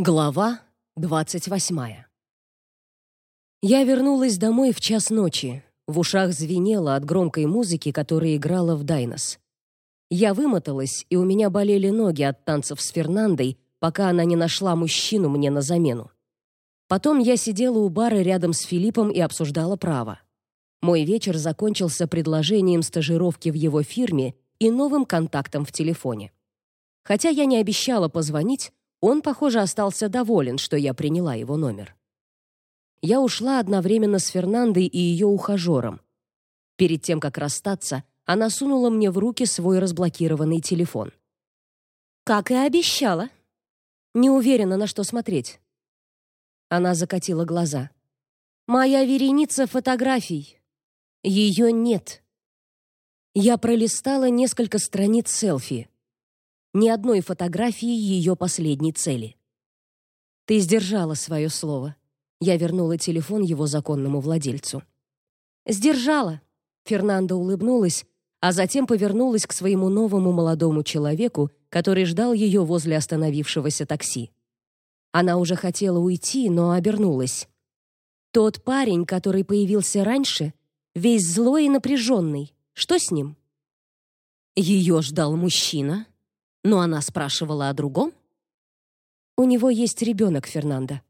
Глава двадцать восьмая. Я вернулась домой в час ночи. В ушах звенело от громкой музыки, которая играла в Дайнос. Я вымоталась, и у меня болели ноги от танцев с Фернандой, пока она не нашла мужчину мне на замену. Потом я сидела у бара рядом с Филиппом и обсуждала право. Мой вечер закончился предложением стажировки в его фирме и новым контактом в телефоне. Хотя я не обещала позвонить, он, похоже, остался доволен, что я приняла его номер. Я ушла одновременно с Фернандой и ее ухажером. Перед тем, как расстаться, она сунула мне в руки свой разблокированный телефон. «Как и обещала». Не уверена, на что смотреть. Она закатила глаза. «Моя вереница фотографий. Ее нет». Я пролистала несколько страниц селфи ни одной фотографии ее последней цели. Ты сдержала свое слово. Я вернула телефон его законному владельцу. Сдержала. Фернандо улыбнулась, а затем повернулась к своему новому молодому человеку, который ждал ее возле остановившегося такси. Она уже хотела уйти, но обернулась. Тот парень, который появился раньше, весь злой и напряженный. Что с ним? Ее ждал мужчина, но она спрашивала о другом? У него есть ребенок, Фернандо.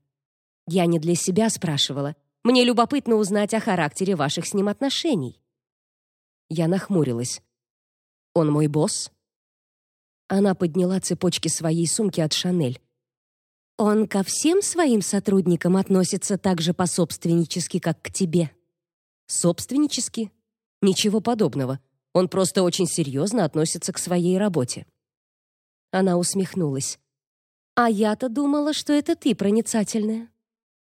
Я не для себя спрашивала. Мне любопытно узнать о характере ваших с ним отношений. Я нахмурилась. Он мой босс? Она подняла цепочки своей сумки от Шанель. Он ко всем своим сотрудникам относится так же пособственнически, как к тебе. Собственнически? Ничего подобного. Он просто очень серьезно относится к своей работе. Она усмехнулась. А я-то думала, что это ты проницательная.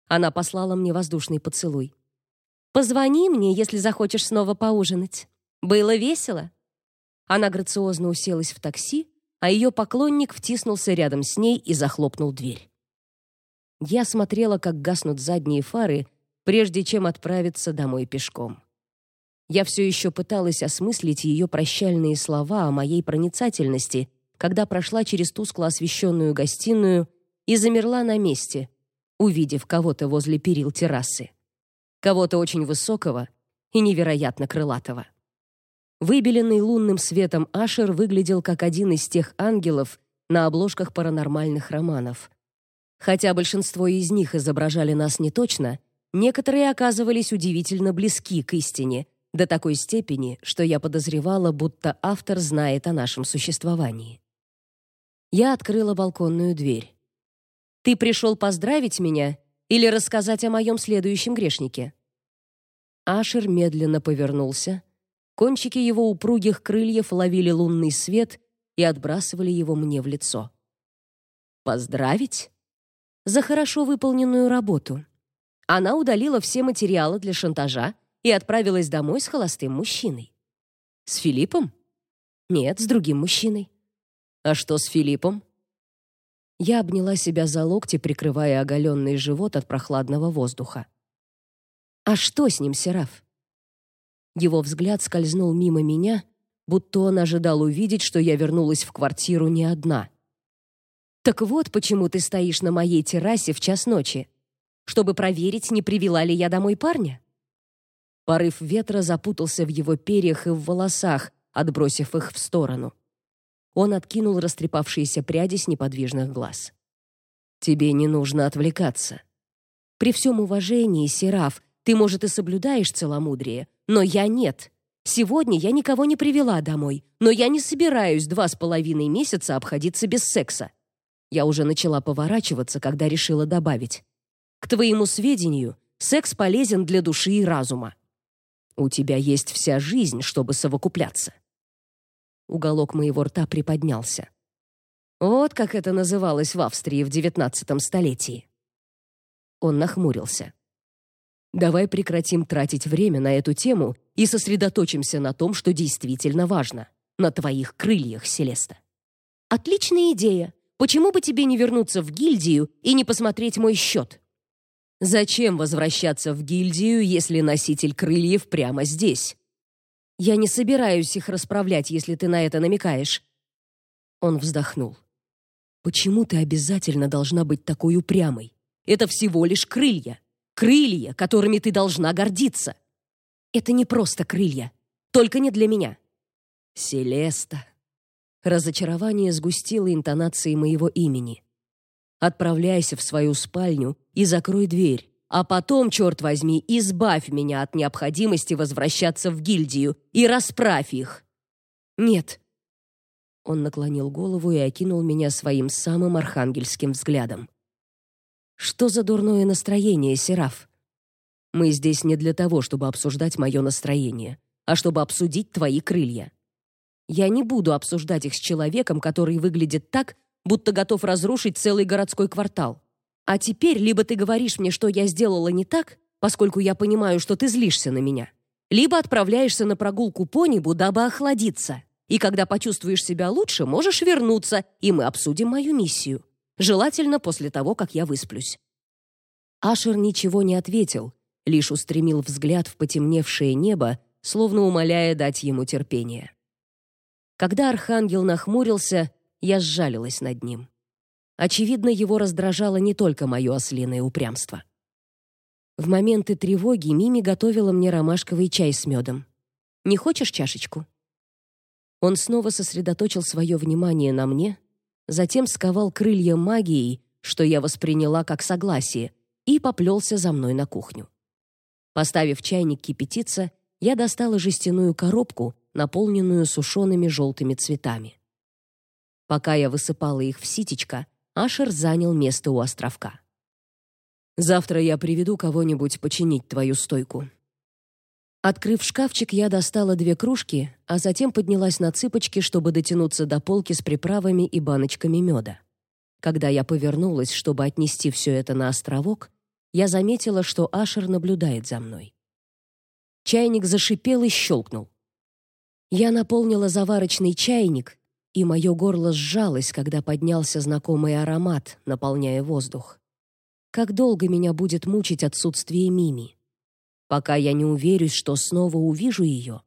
Она послала мне воздушный поцелуй. Позвони мне, если захочешь снова поужинать. Было весело. Она грациозно уселась в такси, а ее поклонник втиснулся рядом с ней и захлопнул дверь. Я смотрела, как гаснут задние фары, прежде чем отправиться домой пешком. Я все еще пыталась осмыслить ее прощальные слова о моей проницательности когда прошла через тускло освещенную гостиную и замерла на месте, увидев кого-то возле перил террасы. Кого-то очень высокого и невероятно крылатого. Выбеленный лунным светом Ашер выглядел как один из тех ангелов на обложках паранормальных романов. Хотя большинство из них изображали нас неточно, некоторые оказывались удивительно близки к истине, до такой степени, что я подозревала, будто автор знает о нашем существовании. Я открыла балконную дверь. Ты пришел поздравить меня или рассказать о моем следующем грешнике? Ашер медленно повернулся. Кончики его упругих крыльев ловили лунный свет и отбрасывали его мне в лицо. Поздравить? За хорошо выполненную работу. Она удалила все материалы для шантажа и отправилась домой с холостым мужчиной. С Филиппом? Нет, с другим мужчиной. А что с Филиппом? Я обняла себя за локти, прикрывая оголенный живот от прохладного воздуха. А что с ним, Сераф? Его взгляд скользнул мимо меня, будто он ожидал увидеть, что я вернулась в квартиру не одна. Так вот, почему ты стоишь на моей террасе в час ночи, чтобы проверить, не привела ли я домой парня. Порыв ветра запутался в его перьях и в волосах, отбросив их в сторону. Он откинул растрепавшиеся пряди с неподвижных глаз. Тебе не нужно отвлекаться. При всем уважении, Сераф, ты, может, и соблюдаешь целомудрие, но я нет. Сегодня я никого не привела домой, но я не собираюсь два с половиной месяца обходиться без секса. Я уже начала поворачиваться, когда решила добавить. К твоему сведению, секс полезен для души и разума. У тебя есть вся жизнь, чтобы совокупляться. Уголок моего рта приподнялся. Вот как это называлось в Австрии в девятнадцатом столетии. Он нахмурился. Давай прекратим тратить время на эту тему и сосредоточимся на том, что действительно важно на твоих крыльях, Селеста. Отличная идея. Почему бы тебе не вернуться в гильдию и не посмотреть мой счет? Зачем возвращаться в гильдию, если носитель крыльев прямо здесь? Я не собираюсь их расправлять, если ты на это намекаешь. Он вздохнул. Почему ты обязательно должна быть такой упрямой? Это всего лишь крылья. Крылья, которыми ты должна гордиться. Это не просто крылья. Только не для меня. Селеста. Разочарование сгустило интонации моего имени. Отправляйся в свою спальню и закрой дверь. А потом, черт возьми, избавь меня от необходимости возвращаться в гильдию и расправь их. Нет. Он наклонил голову и окинул меня своим самым архангельским взглядом. Что за дурное настроение, Сераф? Мы здесь не для того, чтобы обсуждать мое настроение, а чтобы обсудить твои крылья. Я не буду обсуждать их с человеком, который выглядит так, будто готов разрушить целый городской квартал. А теперь либо ты говоришь мне, что я сделала не так, поскольку я понимаю, что ты злишься на меня, либо отправляешься на прогулку по небу, дабы охладиться. И когда почувствуешь себя лучше, можешь вернуться, и мы обсудим мою миссию. Желательно после того, как я высплюсь. Ашер ничего не ответил, лишь устремил взгляд в потемневшее небо, словно умоляя дать ему терпение. Когда архангел нахмурился, я сжалилась над ним. Очевидно, его раздражало не только мое ослиное упрямство. В моменты тревоги Мими готовила мне ромашковый чай с медом. Не хочешь чашечку? Он снова сосредоточил свое внимание на мне, затем сковал крылья магией, что я восприняла как согласие, и поплелся за мной на кухню. Поставив чайник кипятиться, я достала жестяную коробку, наполненную сушеными желтыми цветами. Пока я высыпала их в ситечко, Ашер занял место у островка. «Завтра я приведу кого-нибудь починить твою стойку». Открыв шкафчик, я достала две кружки, а затем поднялась на цыпочки, чтобы дотянуться до полки с приправами и баночками меда. Когда я повернулась, чтобы отнести все это на островок, я заметила, что Ашер наблюдает за мной. Чайник зашипел и щелкнул. Я наполнила заварочный чайник и мое горло сжалось, когда поднялся знакомый аромат, наполняя воздух. Как долго меня будет мучить отсутствие Мими? Пока я не уверюсь, что снова увижу ее.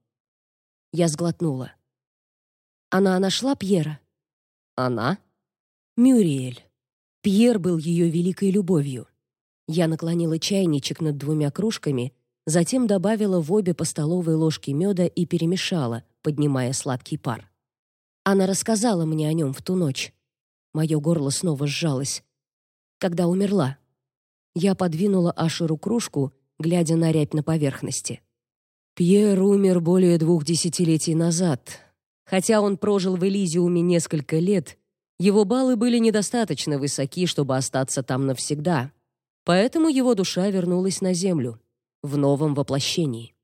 Я сглотнула. Она нашла Пьера? Она? Мюриэль. Пьер был ее великой любовью. Я наклонила чайничек над двумя кружками, затем добавила в обе по столовой ложке меда и перемешала, поднимая сладкий пар. Она рассказала мне о нем в ту ночь. Мое горло снова сжалось. Когда умерла. Я подвинула Ашеру кружку, глядя на рябь на поверхности. Пьер умер более двух десятилетий назад. Хотя он прожил в Элизиуме несколько лет, его баллы были недостаточно высоки, чтобы остаться там навсегда. Поэтому его душа вернулась на землю в новом воплощении.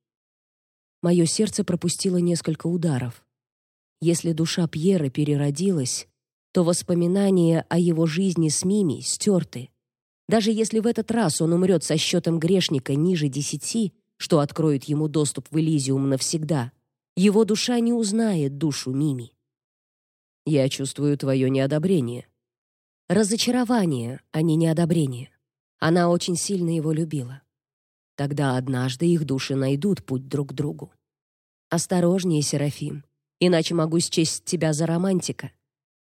Мое сердце пропустило несколько ударов. Если душа Пьера переродилась, то воспоминания о его жизни с Мими стерты. Даже если в этот раз он умрет со счетом грешника ниже десяти, что откроет ему доступ в Элизиум навсегда, его душа не узнает душу Мими. Я чувствую твое неодобрение. Разочарование, а не неодобрение. Она очень сильно его любила. Тогда однажды их души найдут путь друг к другу. Осторожнее, Серафим иначе могу счесть тебя за романтика.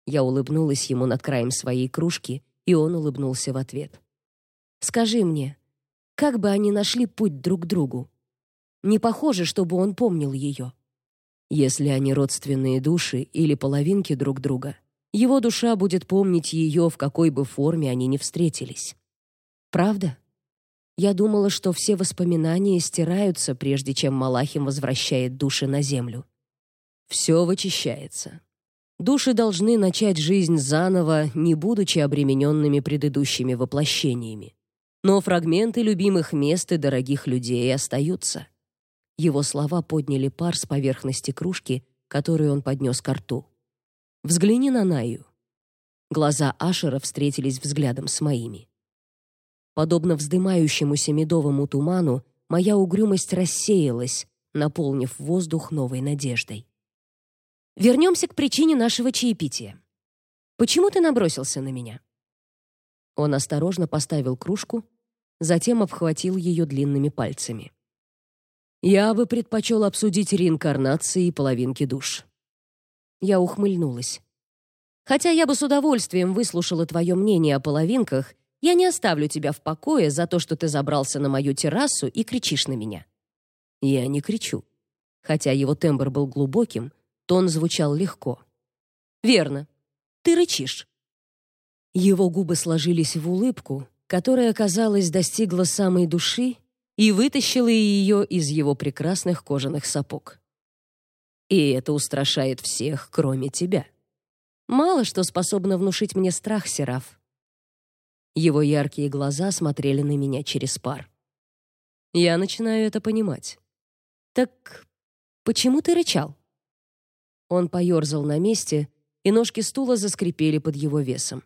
Я улыбнулась ему над краем своей кружки, и он улыбнулся в ответ. Скажи мне, как бы они нашли путь друг к другу? Не похоже, чтобы он помнил ее. Если они родственные души или половинки друг друга, его душа будет помнить ее, в какой бы форме они ни встретились. Правда? Я думала, что все воспоминания стираются, прежде чем Малахим возвращает души на землю. Все вычищается. Души должны начать жизнь заново, не будучи обремененными предыдущими воплощениями. Но фрагменты любимых мест и дорогих людей остаются. Его слова подняли пар с поверхности кружки, которую он поднес к рту. Взгляни на Наю. Глаза Ашера встретились взглядом с моими. Подобно вздымающемуся медовому туману, моя угрюмость рассеялась, наполнив воздух новой надеждой. Вернемся к причине нашего чаепития. Почему ты набросился на меня? Он осторожно поставил кружку, затем обхватил ее длинными пальцами. Я бы предпочел обсудить реинкарнации и половинки душ. Я ухмыльнулась. Хотя я бы с удовольствием выслушала твое мнение о половинках, я не оставлю тебя в покое за то, что ты забрался на мою террасу и кричишь на меня. Я не кричу. Хотя его тембр был глубоким, тон звучал легко. Верно. Ты рычишь. Его губы сложились в улыбку, которая, казалось, достигла самой души и вытащила ее из его прекрасных кожаных сапог. И это устрашает всех, кроме тебя. Мало что способно внушить мне страх, Сераф. Его яркие глаза смотрели на меня через пар. Я начинаю это понимать. Так почему ты рычал? Он поерзал на месте, и ножки стула заскрипели под его весом.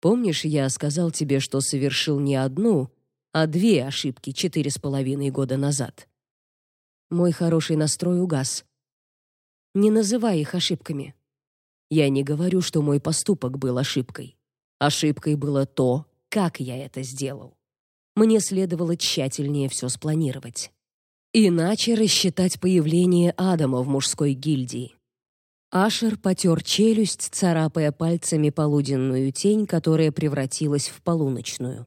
Помнишь, я сказал тебе, что совершил не одну, а две ошибки четыре с половиной года назад? Мой хороший настрой угас. Не называй их ошибками. Я не говорю, что мой поступок был ошибкой. Ошибкой было то, как я это сделал. Мне следовало тщательнее все спланировать. Иначе рассчитать появление Адама в мужской гильдии. Ашер потер челюсть, царапая пальцами полуденную тень, которая превратилась в полуночную.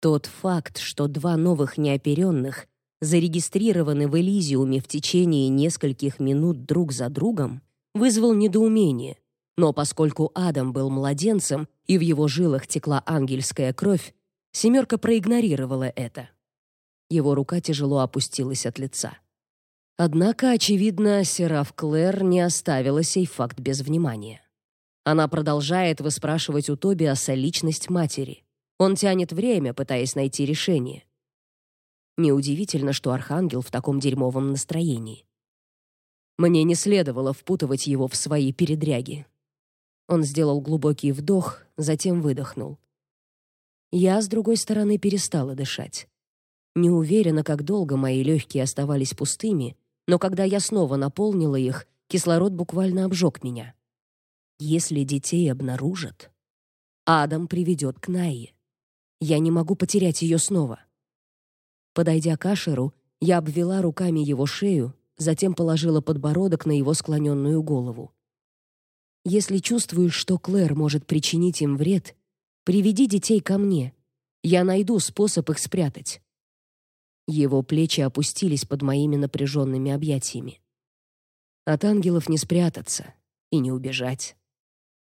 Тот факт, что два новых неоперенных зарегистрированы в Элизиуме в течение нескольких минут друг за другом, вызвал недоумение. Но поскольку Адам был младенцем и в его жилах текла ангельская кровь, семерка проигнорировала это. Его рука тяжело опустилась от лица. Однако, очевидно, Сераф Клэр не оставила сей факт без внимания. Она продолжает выспрашивать у Тобиаса личность матери. Он тянет время, пытаясь найти решение. Неудивительно, что архангел в таком дерьмовом настроении. Мне не следовало впутывать его в свои передряги. Он сделал глубокий вдох, затем выдохнул. Я, с другой стороны, перестала дышать. Не уверена, как долго мои легкие оставались пустыми, но когда я снова наполнила их, кислород буквально обжег меня. Если детей обнаружат, Адам приведет к Найе. Я не могу потерять ее снова. Подойдя к Ашеру, я обвела руками его шею, затем положила подбородок на его склоненную голову. Если чувствуешь, что Клэр может причинить им вред, приведи детей ко мне. Я найду способ их спрятать. Его плечи опустились под моими напряженными объятиями. От ангелов не спрятаться и не убежать.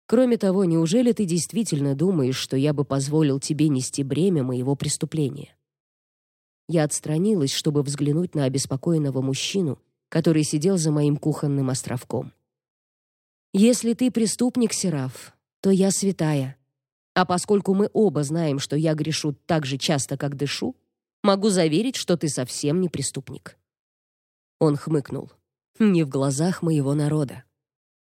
Кроме того, неужели ты действительно думаешь, что я бы позволил тебе нести бремя моего преступления? Я отстранилась, чтобы взглянуть на обеспокоенного мужчину, который сидел за моим кухонным островком. Если ты преступник, Сераф, то я святая. А поскольку мы оба знаем, что я грешу так же часто, как дышу, Могу заверить, что ты совсем не преступник. Он хмыкнул. Не в глазах моего народа.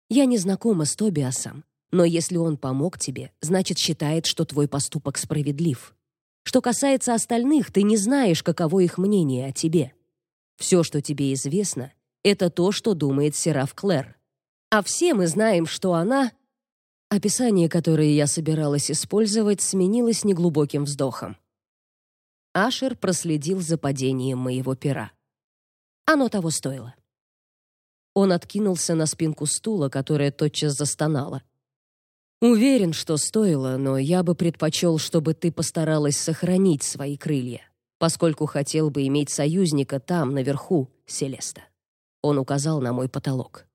Я не знакома с Тобиасом, но если он помог тебе, значит, считает, что твой поступок справедлив. Что касается остальных, ты не знаешь, каково их мнение о тебе. Все, что тебе известно, это то, что думает Сераф Клэр. А все мы знаем, что она Описание, которое я собиралась использовать, сменилось неглубоким вздохом. Ашер проследил за падением моего пера. Оно того стоило. Он откинулся на спинку стула, которая тотчас застонала. Уверен, что стоило, но я бы предпочел, чтобы ты постаралась сохранить свои крылья, поскольку хотел бы иметь союзника там, наверху, Селеста. Он указал на мой потолок.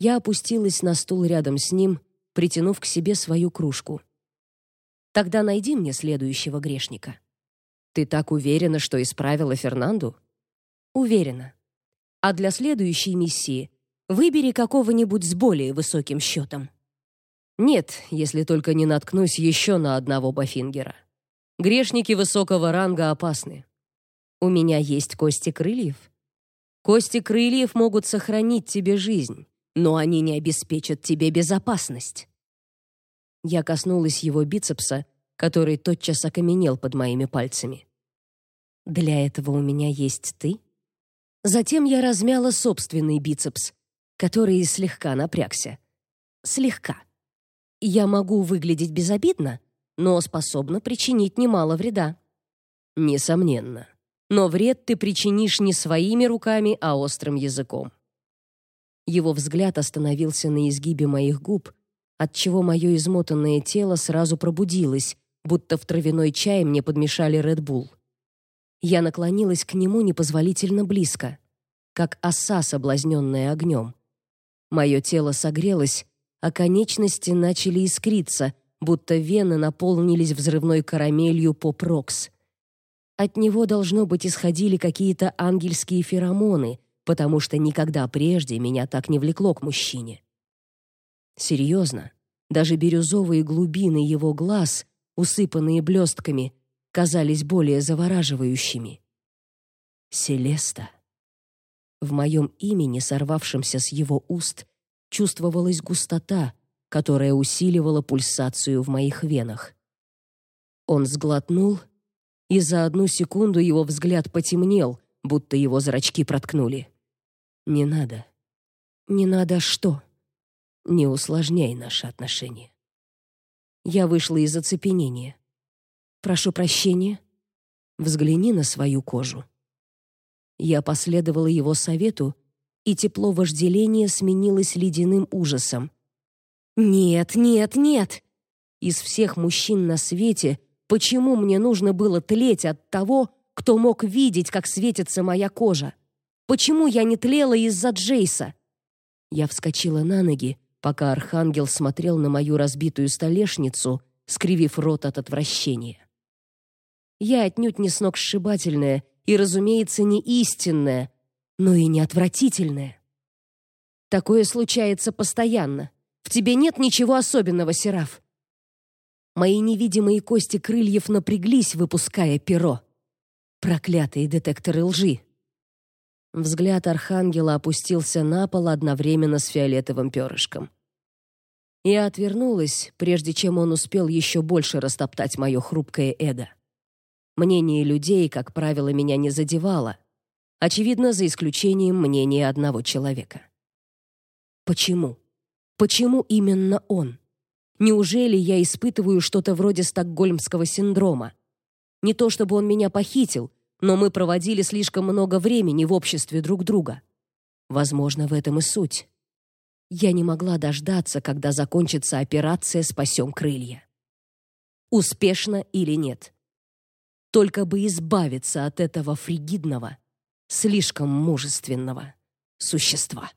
Я опустилась на стул рядом с ним, притянув к себе свою кружку. Тогда найди мне следующего грешника. Ты так уверена, что исправила Фернанду? Уверена. А для следующей миссии выбери какого-нибудь с более высоким счетом. Нет, если только не наткнусь еще на одного Бафингера. Грешники высокого ранга опасны. У меня есть кости крыльев. Кости крыльев могут сохранить тебе жизнь, но они не обеспечат тебе безопасность. Я коснулась его бицепса, который тотчас окаменел под моими пальцами. Для этого у меня есть ты. Затем я размяла собственный бицепс, который слегка напрягся. Слегка. Я могу выглядеть безобидно, но способна причинить немало вреда. Несомненно. Но вред ты причинишь не своими руками, а острым языком. Его взгляд остановился на изгибе моих губ, отчего мое измотанное тело сразу пробудилось, будто в травяной чай мне подмешали Red Bull. Я наклонилась к нему непозволительно близко, как оса, соблазненная огнем. Мое тело согрелось, а конечности начали искриться, будто вены наполнились взрывной карамелью поп-рокс. От него, должно быть, исходили какие-то ангельские феромоны, потому что никогда прежде меня так не влекло к мужчине. Серьезно, даже бирюзовые глубины его глаз, усыпанные блестками, казались более завораживающими. Селеста. В моем имени, сорвавшемся с его уст, чувствовалась густота, которая усиливала пульсацию в моих венах. Он сглотнул, и за одну секунду его взгляд потемнел, будто его зрачки проткнули. Не надо. Не надо что? Не усложняй наши отношения. Я вышла из оцепенения. Прошу прощения. Взгляни на свою кожу. Я последовала его совету, и тепло вожделения сменилось ледяным ужасом. Нет, нет, нет. Из всех мужчин на свете почему мне нужно было тлеть от того, кто мог видеть, как светится моя кожа? Почему я не тлела из-за Джейса? Я вскочила на ноги, пока архангел смотрел на мою разбитую столешницу, скривив рот от отвращения. Я отнюдь не сногсшибательная и, разумеется, не истинная, но и не отвратительная. Такое случается постоянно. В тебе нет ничего особенного, Сераф. Мои невидимые кости крыльев напряглись, выпуская перо. Проклятые детекторы лжи. Взгляд архангела опустился на пол одновременно с фиолетовым перышком. Я отвернулась, прежде чем он успел еще больше растоптать мое хрупкое эго. Мнение людей, как правило, меня не задевало, очевидно, за исключением мнения одного человека. Почему? Почему именно он? Неужели я испытываю что-то вроде стокгольмского синдрома? Не то чтобы он меня похитил, но мы проводили слишком много времени в обществе друг друга. Возможно, в этом и суть. Я не могла дождаться, когда закончится операция «Спасем крылья». Успешно или нет. Только бы избавиться от этого фригидного, слишком мужественного существа.